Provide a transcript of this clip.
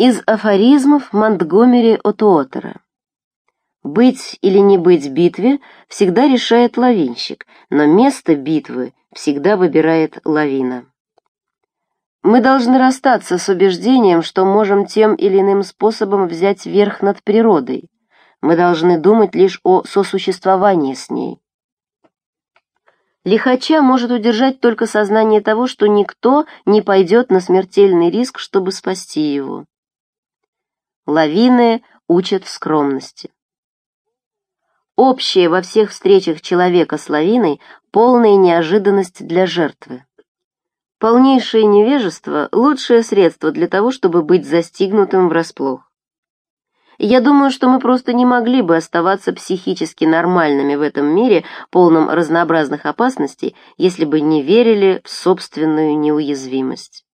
Из афоризмов Монтгомери Отуотера. Быть или не быть в битве всегда решает лавинщик, но место битвы всегда выбирает лавина. Мы должны расстаться с убеждением, что можем тем или иным способом взять верх над природой. Мы должны думать лишь о сосуществовании с ней. Лихача может удержать только сознание того, что никто не пойдет на смертельный риск, чтобы спасти его. Лавины учат скромности. Общее во всех встречах человека с лавиной – полная неожиданность для жертвы. Полнейшее невежество – лучшее средство для того, чтобы быть застигнутым врасплох. Я думаю, что мы просто не могли бы оставаться психически нормальными в этом мире, полном разнообразных опасностей, если бы не верили в собственную неуязвимость.